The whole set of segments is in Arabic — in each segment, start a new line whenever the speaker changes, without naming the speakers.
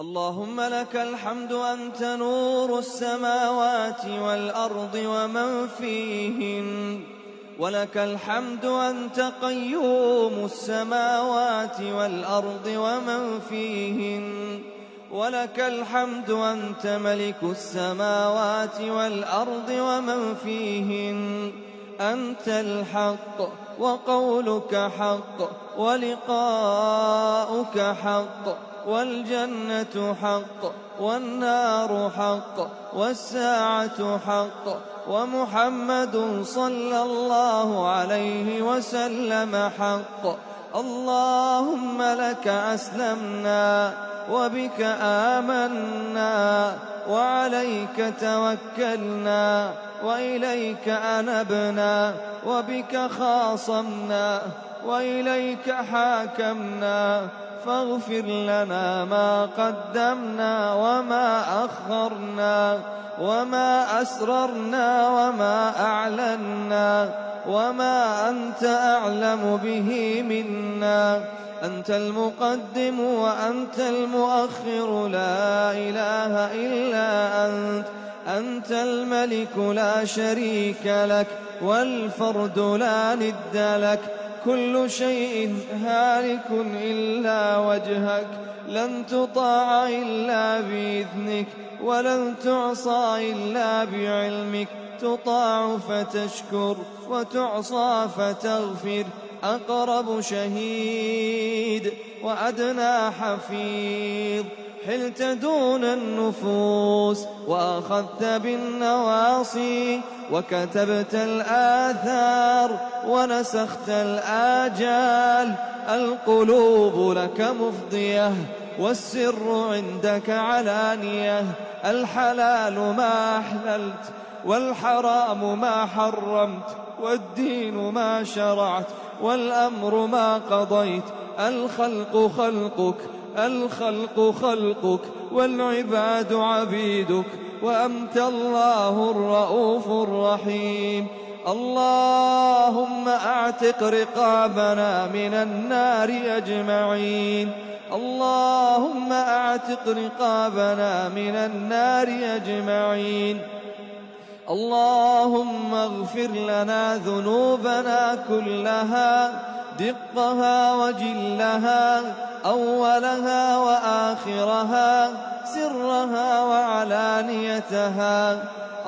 اللهم لك الحمد أنت نور السماوات والأرض ومن فيهن. ولك الحمد أنت قيوم السماوات والأرض ومن فيهن. ولك الحمد أنت ملك السماوات والأرض ومن فيهن. أنت الحق وقولك حق ولقاؤك حق والجنة حق والنار حق والساعة حق ومحمد صلى الله عليه وسلم حق اللهم لك أسلمنا وبك آمنا وعليك توكلنا وإليك أنبنا وبك خاصمنا وإليك حاكمنا فاغفر لنا ما قدمنا وما أخرنا وما أسررنا وما أعلنا وما أنت أعلم به منا أنت المقدم وأنت المؤخر لا إله إلا أنت أنت الملك لا شريك لك والفرد لا ند لك. كل شيء هالك إلا وجهك لن تطاع إلا بإذنك ولن تعصى إلا بعلمك. تطاع فتشكر وتعصى فتغفر. أقرب شهيد وأدنى حفيظ. حلت دون النفوس وأخذت بالنواصي وكتبت الآثار ونسخت الآجال. القلوب لك مفضية والسر عندك علانية. الحلال ما أحللت والحرام ما حرمت والدين ما شرعت والأمر ما قضيت الخلق خلقك الخلق خلقك والعباد عبيدك وأنت الله الرؤوف الرحيم. اللهم أعتق رقابنا من النار أجمعين. اللهم أعتق رقابنا من النار أجمعين. اللهم اغفر لنا ذنوبنا كلها دقها وجلها أولها وآخرها سرها وعلانيتها.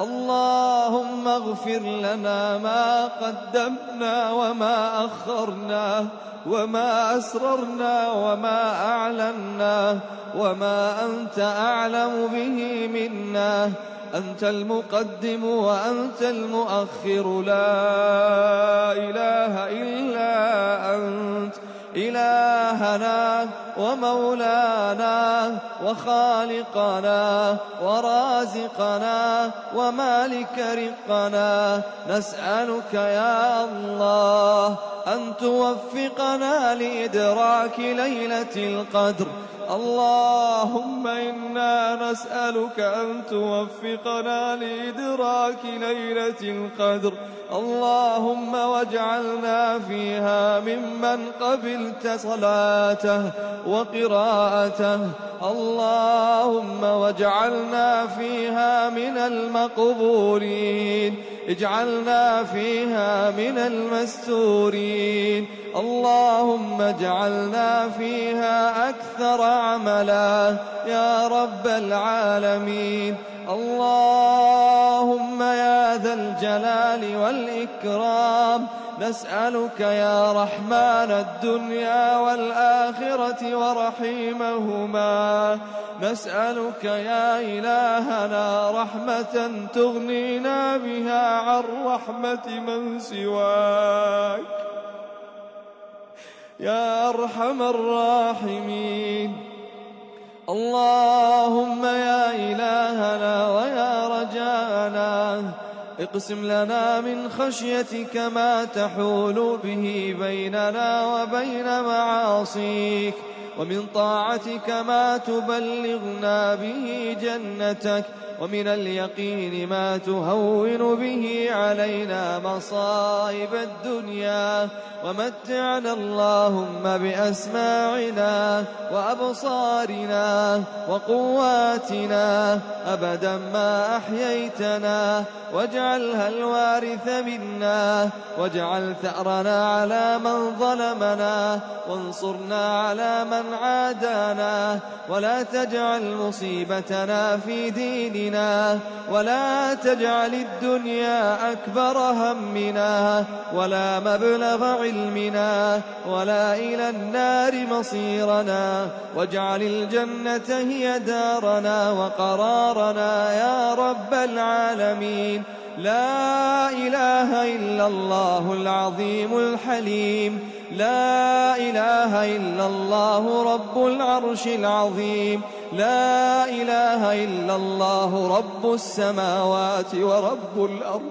اللهم اغفر لنا ما قدمنا وما أخرنا وما أسررنا وما أعلنا وما أنت أعلم به منا. أنت المقدم وأنت المؤخر. لا إله إلا أنت. إلهنا ومولانا وخالقنا ورازقنا ومالك رقنا نسألك يا الله أن توفقنا لإدراك ليلة القدر. اللهم إنا نسألك أن توفقنا لإدراك ليلة القدر. اللهم واجعلنا فيها ممن قبلت صلاته وقراءته. اللهم واجعلنا فيها من المقبولين اجعلنا فيها من المستورين. اللهم اجعلنا فيها أكثر عملا. يا رب العالمين. اللهم يا ذا الجلال والإكرام. نسألك يا رحمن الدنيا والآخرة ورحيمهما. نسألك يا إلهنا رحمة تغنينا بها عن رحمة من سواك. يا أرحم الراحمين. اللهم يا إلهنا ويا رجانا. اقسم لنا من خشيتك ما تحول به بيننا وبين معاصيك ومن طاعتك ما تبلغنا به جنتك ومن اليقين ما تهون به علينا مصائب الدنيا. ومتعنا اللهم بأسماعنا وأبصارنا وقواتنا أبدا ما أحييتنا. واجعلها الوارث منا. واجعل ثأرنا على من ظلمنا. وانصرنا على من عادانا. ولا تجعل مصيبتنا في ديننا. ولا تجعل الدنيا أكبر همنا ولا مبلغ علمنا ولا إلى النار مصيرنا. واجعل الجنة هي دارنا وقرارنا يا رب العالمين. لا إله إلا الله العظيم الحليم. لا إله إلا الله رب العرش العظيم. لا إله إلا الله رب السماوات ورب الأرض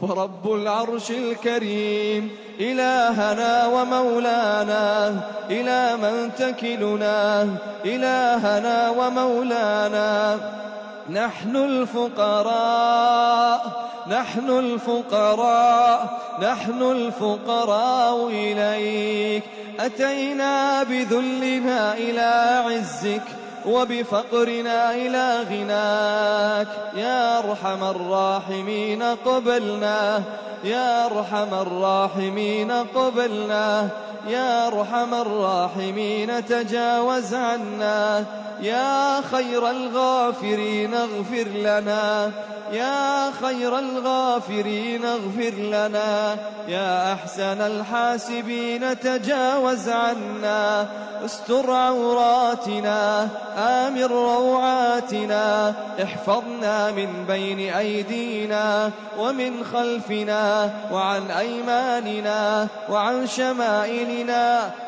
ورب العرش الكريم. إلهنا ومولانا إلى من تكلنا. إلهنا ومولانا نحن الفقراء نحن الفقراء نحن الفقراء إليك. أتينا بذلنا إلى عزك وبفقرنا إلى غناك. يا أرحم الراحمين قبلنا. يا أرحم الراحمين قبلنا. يا أرحم الراحمين تجاوز عنا. يا خير الغافرين اغفر لنا. يا خير الغافرين اغفر لنا. يا أحسن الحاسبين تجاوز عنا. استر عوراتنا آمن روعاتنا. احفظنا من بين أيدينا ومن خلفنا وعن أيماننا وعن شمائلنا.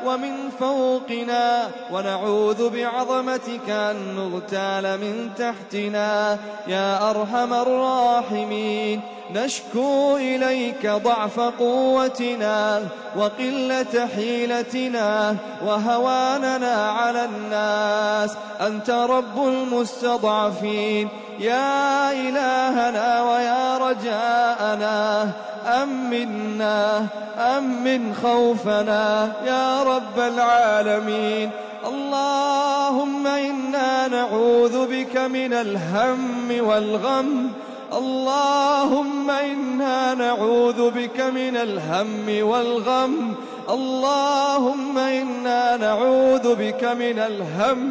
ومن فوقنا ونعوذ بعظمتك أن نغتال من تحتنا. يا أرحم الراحمين نشكو إليك ضعف قوتنا وقلة حيلتنا وهواننا على الناس. أنت رب المستضعفين. يا إلهنا ويا رجاءنا. أمنا أمن خوفنا يا رب العالمين. اللهم إنا نعوذ بك من الهم والغم. اللهم إنا نعوذ بك من الهم والغم. اللهم إنا نعوذ بك من الهم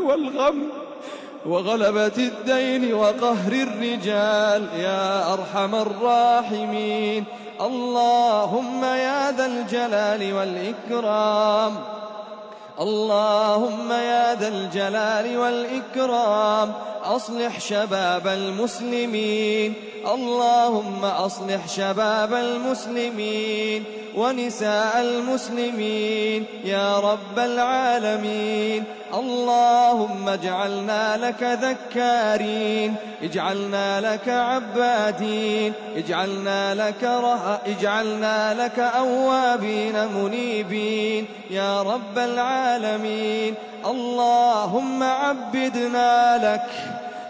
والغم. وغلبة الدين وقهر الرجال يا أرحم الراحمين. اللهم يا ذا الجلال والإكرام. اللهم يا ذا الجلال والإكرام. أصلح شباب المسلمين. اللهم أصلح شباب المسلمين. ونساء المسلمين يا رب العالمين. اللهم اجعلنا لك ذكارين اجعلنا لك عبادين اجعلنا لك ره... اجعلنا لك أوابين منيبين يا رب العالمين. اللهم عبدنا لك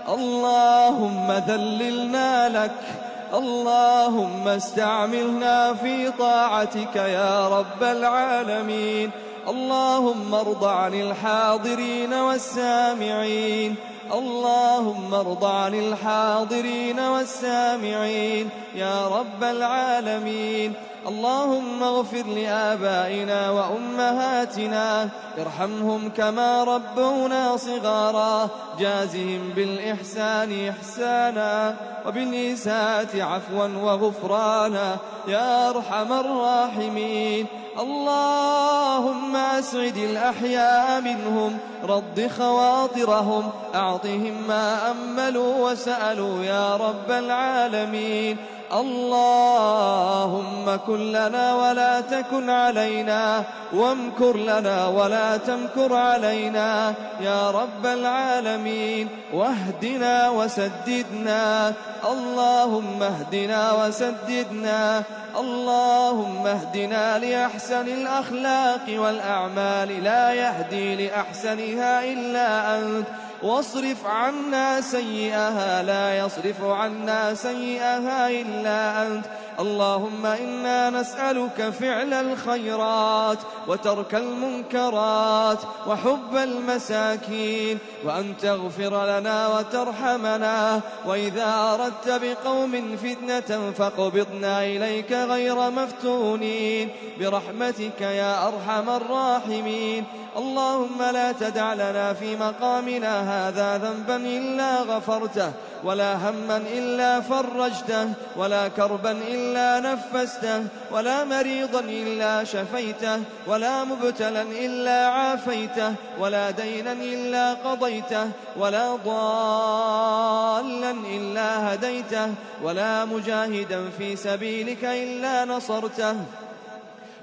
اللهم ذللنا لك اللهم استعملنا في طاعتك يا رب العالمين. اللهم ارض عن الحاضرين والسامعين. اللهم ارض عن الحاضرين والسامعين يا رب العالمين. اللهم اغفر لآبائنا وأمهاتنا ارحمهم كما ربونا صغارا جازهم بالإحسان إحسانا وبالإساءة عفوا وغفرانا يا أرحم الراحمين. اللهم أسعد الأحياء منهم رد خواطرهم أعطهم ما أملوا وسألوا يا رب العالمين. اللهم كن لنا ولا تكن علينا وامكر لنا ولا تمكر علينا. يا رب العالمين واهدنا وسددنا. اللهم اهدنا وسددنا. اللهم اهدنا لأحسن الأخلاق والأعمال. لا يهدي لأحسنها إلا أنت. واصرف عنا سيئها لا يصرف عنا سيئها إلا أنت. اللهم إنا نسألك فعل الخيرات وترك المنكرات وحب المساكين وأن تغفر لنا وترحمنا. وإذا أردت بقوم فتنة فاقبضنا إليك غير مفتونين. برحمتك يا أرحم الراحمين. اللهم لا تدع لنا في مقامنا هذا ذنبا إلا غفرته ولا هما إلا فرجته ولا كربا إلا نفسته ولا مريضا إلا شفيته ولا مبتلا إلا عافيته ولا دينا إلا قضيته ولا ضالا إلا هديته ولا مجاهدا في سبيلك إلا نصرته.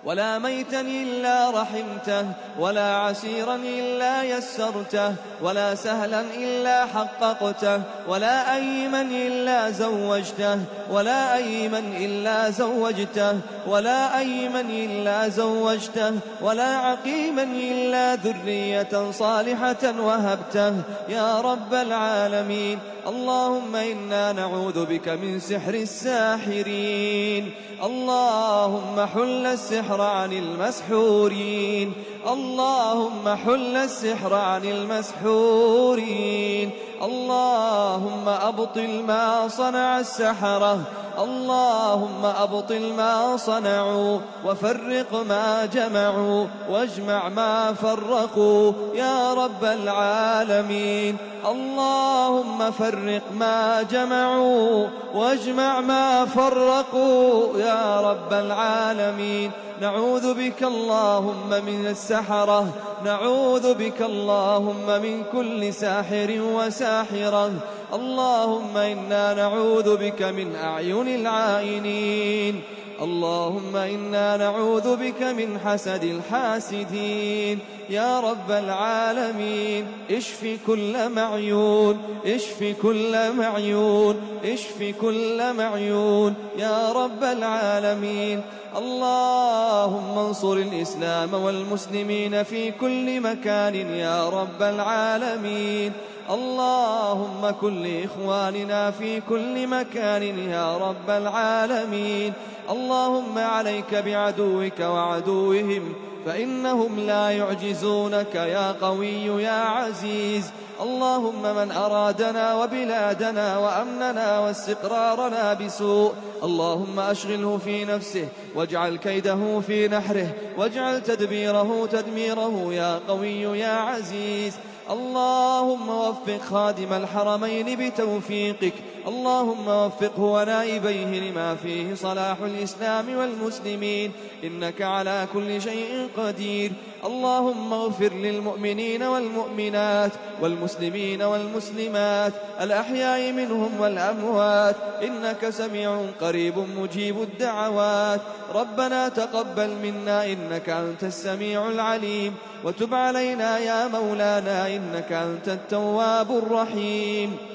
ولا ميتا إلا رحمته ولا عسيرا إلا يسرته ولا سهلا إلا حققته ولا أيما إلا زوجته ولا أيما إلا زوجته ولا أيما إلا زوجته ولا عقيما إلا ذرية صالحة وهبته. يا رب العالمين اللهم إنا نعوذ بك من سحر الساحرين. اللهم حل السحر عن المسحورين. اللهم حل السحر عن المسحورين. اللهم أبطل ما صنع السحرة. اللهم أبطل ما صنعوا وفرق ما جمعوا واجمع ما فرقوا يا رب العالمين. اللهم فرق ما جمعوا واجمع ما فرقوا يا رب العالمين. نعوذ بك اللهم من السحرة نعوذ بك اللهم من كل ساحر وساحرة. اللهم إنا نعوذ بك من أعين العائنين. اللهم إنا نعوذ بك من حسد الحاسدين. يا رب العالمين اشف كل معيون اشف كل معيون اشف كل معيون. يا رب العالمين اللهم انصر الإسلام والمسلمين في كل مكان. يا رب العالمين اللهم كن لإخواننا في كل مكان يا رب العالمين. اللهم عليك بعدوك وعدوهم فإنهم لا يعجزونك يا قوي يا عزيز. اللهم من أرادنا وبلادنا وأمننا واستقرارنا بسوء اللهم أشغله في نفسه واجعل كيده في نحره واجعل تدبيره تدميره يا قوي يا عزيز. اللهم وفق خادم الحرمين بتوفيقك اللهم وفقه ونائبيه لما فيه صلاح الإسلام والمسلمين إنك على كل شيء قدير. اللهم اغفر للمؤمنين والمؤمنات والمسلمين والمسلمات الأحياء منهم والأموات. إنك سميع قريب مجيب الدعوات. ربنا تقبل منا إنك أنت السميع العليم. وتب علينا يا مولانا إنك أنت التواب الرحيم.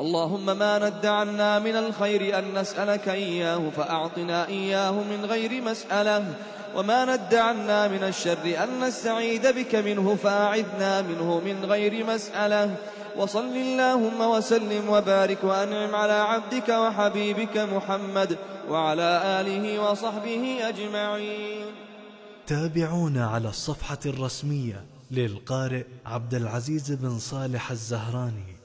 اللهم ما ند عنا من الخير أن نسألك إياه فأعطنا إياه من غير مسألة. وما ند عنا من الشر أن نستعيد بك منه فأعذنا منه من غير مسألة. وصل اللهم وسلم وبارك وأنعم على عبدك وحبيبك محمد وعلى آله وصحبه أجمعين.
تابعونا على الصفحة الرسمية للقارئ عبد العزيز بن صالح الزهراني.